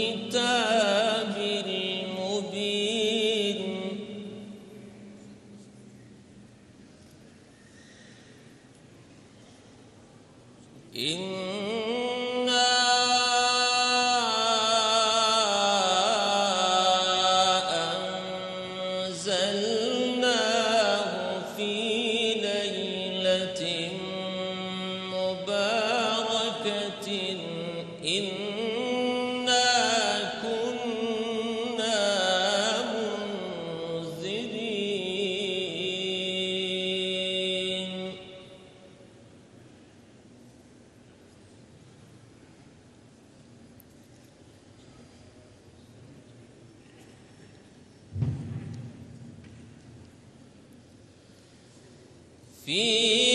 والكتاب المبين. إنا أنزلناه في ليلة مباركة إنا فيها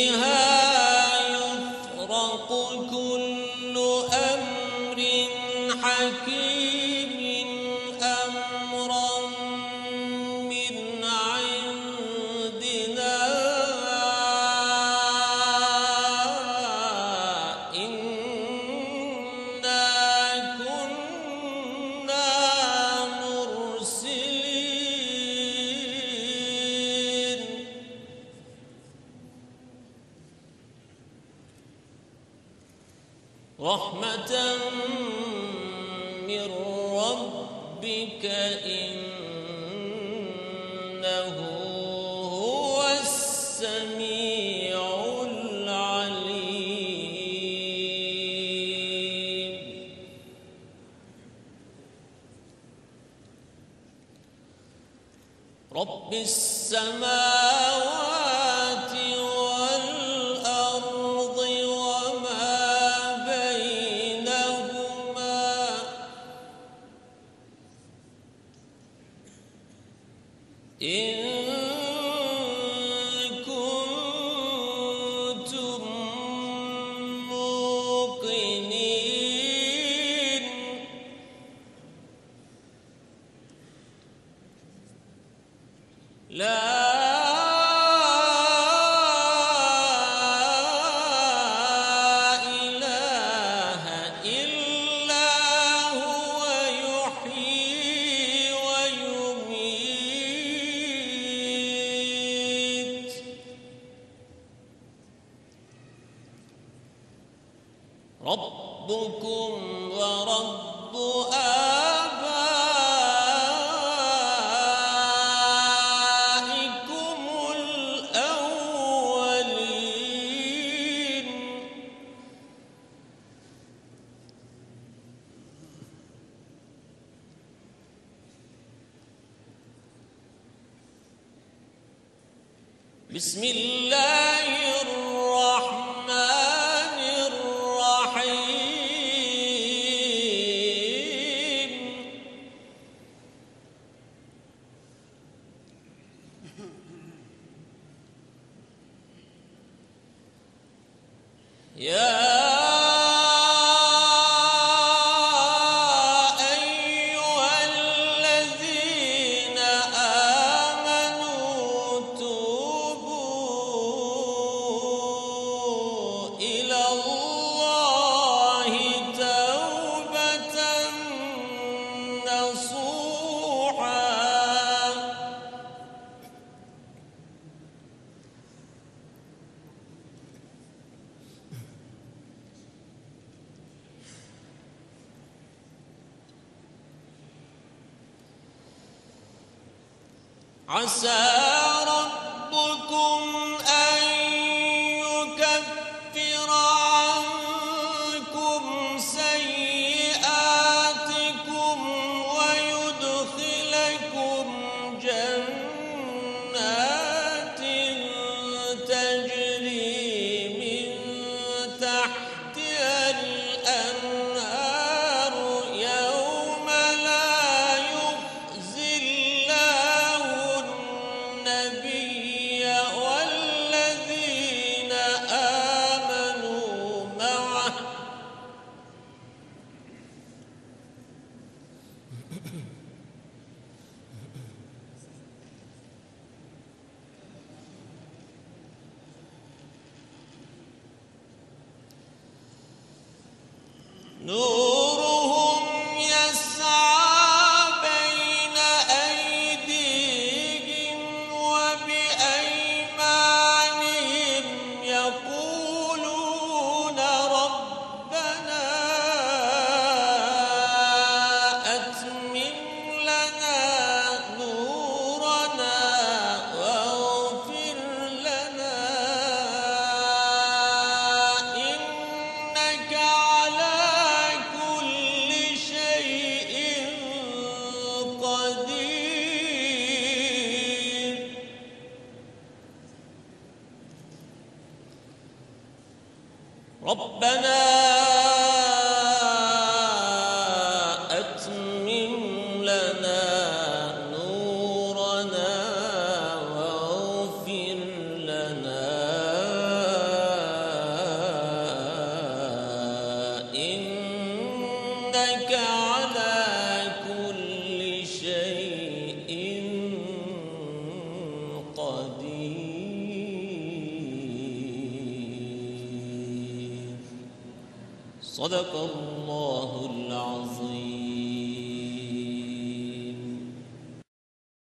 رحمة من ربك إنه هو السميع العليم. رب السماوات ربكم ورب آبائكم الأولين. بسم الله Yeah. عسى ربكم ربنا صدق الله العظيم.